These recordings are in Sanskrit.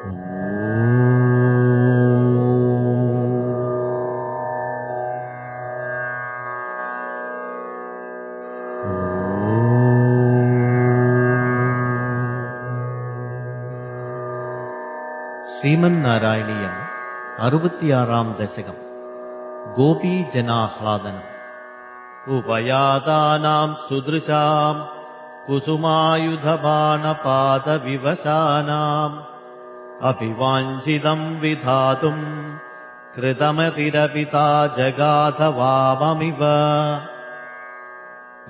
ஸ்ரீமன் நாராயணியம் அறுபத்தி ஆறாம் தசகம் கோபி ஜனாஹ்லாதனம் உபயாதானாம் சுதிருஷாம் குசுமாயுதபானபாத விவசானாம் कुसुमायुधबाणपादविवशानाम् अभिवाञ्छितम् विधातुम् कृतमतिरपिता जगाधवाममिव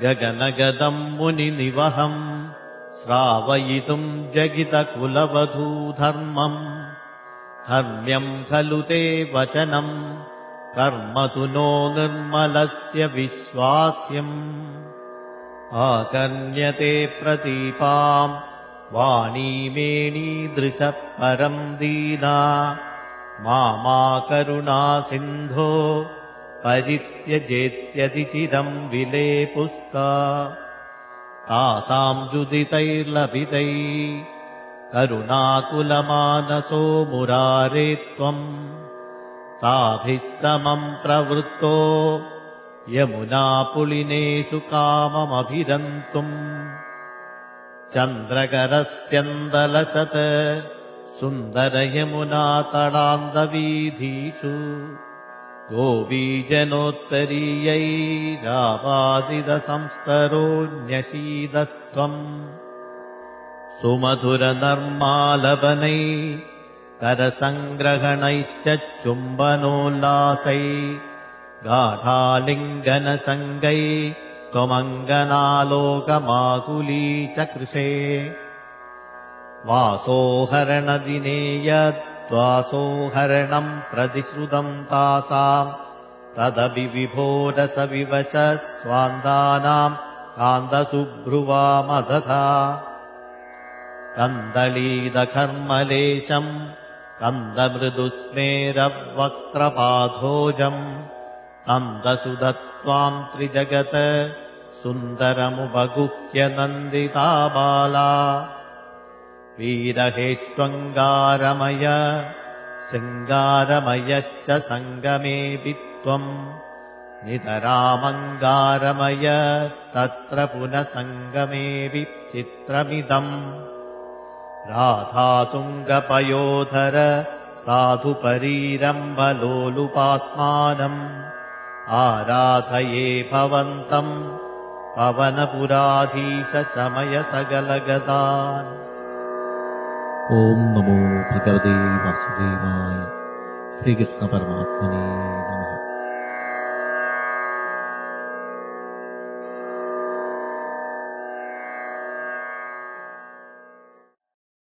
गगनगदम् मुनिनिवहम् श्रावयितुम् जगितकुलवधूधर्मम् धर्म्यम् खलु ते वचनम् कर्म तु नो निर्मलस्य विश्वास्यम्। आकर्ण्यते प्रतीपाम् वाणीमेणीदृशः परम् दीना। मा करुणा सिन्धो परित्यजेत्यतिचिरम् विलेपुस्ता तासाम् जुदितैर्लभितैः करुणाकुलमानसो मुरारे त्वम् ताभिः समम् प्रवृत्तो यमुनापुलिनेषु काममभिरन्तुम् चन्द्रकरस्यन्दलसत् सुन्दरयमुनातडान्दवीधीषु गोबीजनोत्तरीयैरावादिदसंस्तरोऽन्यशीदस्त्वम् सुमधुरनर्मालवनै करसङ्ग्रहणैश्च चुम्बनोल्लासै। गाढालिङ्गनसङ्गै स्वमङ्गनालोकमाकुली च कृशे वासोहरणदिने यद्वासोहरणम् प्रतिश्रुतम् तासाम् तदपि विभोरसविवश स्वान्तानाम् कान्तसुभ्रुवामदधा कन्दलीदकर्मलेशम् कन्दमृदुस्मेरवक्त्रपाधोजम् कन्दसुदत्त्वाम् त्रिजगत् सुन्दरमुपगुह्य बाला वीरहेष्वङ्गारमय शृङ्गारमयश्च सङ्गमेऽपि त्वम् नितरामङ्गारमय तत्र पुनः सङ्गमेऽपि चित्रमिदम् राधातुङ्गपयोधर साधुपरीरम्बलोलुपात्मानम् आराधये भवन्तम् पवनपुराधीशशमयसगलगदान् ॐ नमो भगवते वासुदेवाय श्रीकृष्णपरमात्मने नमः